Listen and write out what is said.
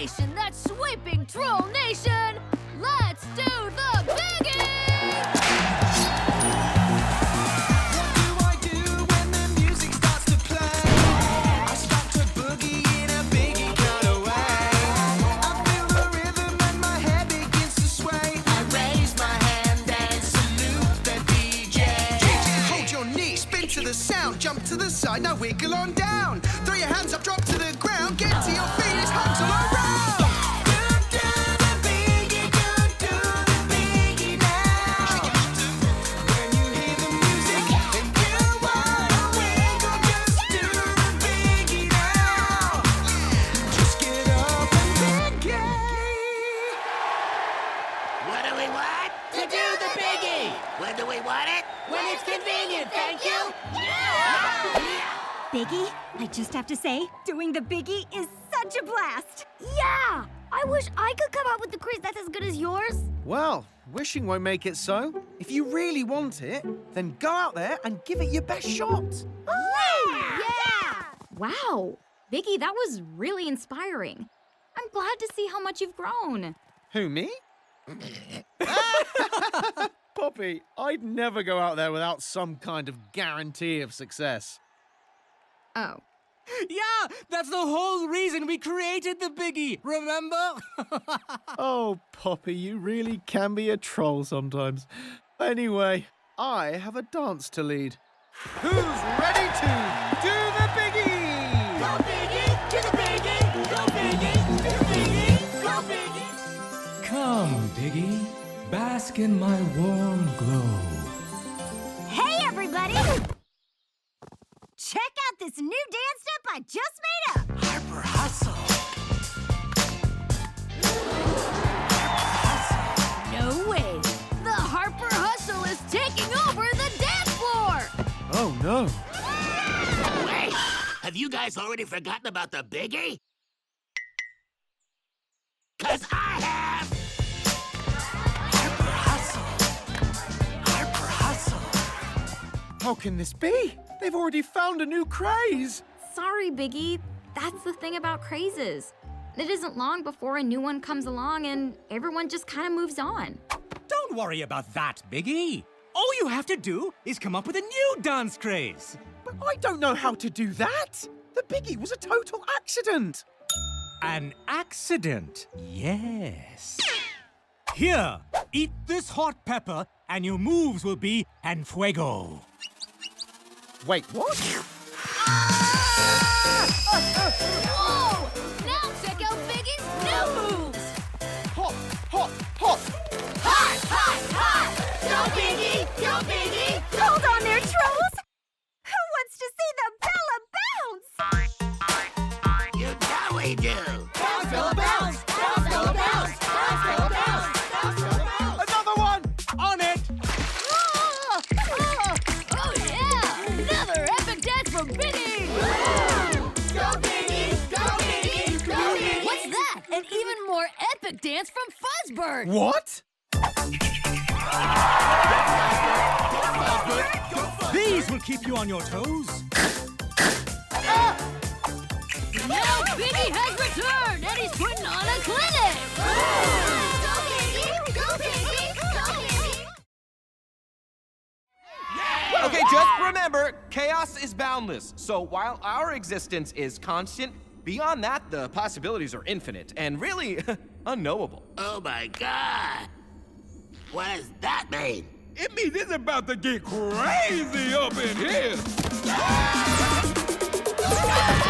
nation, that sweeping troll nation. Let's do the biggie! Do I do when the music starts to play? I start to boogie in a biggie kind of way. I feel the rhythm and my head begins to sway. I raise my hand and salute the DJ. DJ, hold your knee, spin to the sound, jump to the side, now wiggle on down. Throw your hands up, drop to the ground, get convenient, thank you. Biggie, I just have to say, doing the Biggie is such a blast. Yeah! I wish I could come up with the craze that's as good as yours. Well, wishing won't make it so. If you really want it, then go out there and give it your best shot. Yeah! Wow, Biggie, that was really inspiring. I'm glad to see how much you've grown. Who, me? Poppy, I'd never go out there without some kind of guarantee of success. Oh, Yeah, that's the whole reason we created the biggie, remember? Oh, Poppy, you really can be a troll sometimes. Anyway, I have a dance to lead. Who's ready to do the biggie? Go biggie, to the biggie. Go biggie, to the biggie. Go biggie. Come, Biggie, bask in my warm glow. Hey, everybody! Check out this new dance step I just made up. Hyper hustle. No way! The Harper Hustle is taking over the dance floor! Oh, no. Wait, have you guys already forgotten about the biggie? Cause I have. How can this be? They've already found a new craze. sorry, Biggie. That's the thing about crazes. It isn't long before a new one comes along and everyone just kind of moves on. Don't worry about that, Biggie. All you have to do is come up with a new dance craze. But I don't know how to do that. The biggie was a total accident. An accident, yes. Here, eat this hot pepper, and your moves will be en fuego. Wait, what? Whoa! Now check out Biggie's new moves! Hot, hot, hot. Hot, hot, hot! Go Biggie! Go Biggie! Hold on there, trolls! Who wants to see the Bella bounce? You know we do. Dance from Go biggie. Go biggie. Go biggie. What's that? An even more epic dance from Fuzzbert! What? These will keep you on your toes. Just remember, chaos is boundless. So while our existence is constant, beyond that, the possibilities are infinite and really unknowable. Oh my god! What does that mean? It means it's about to get crazy up in here! Ah!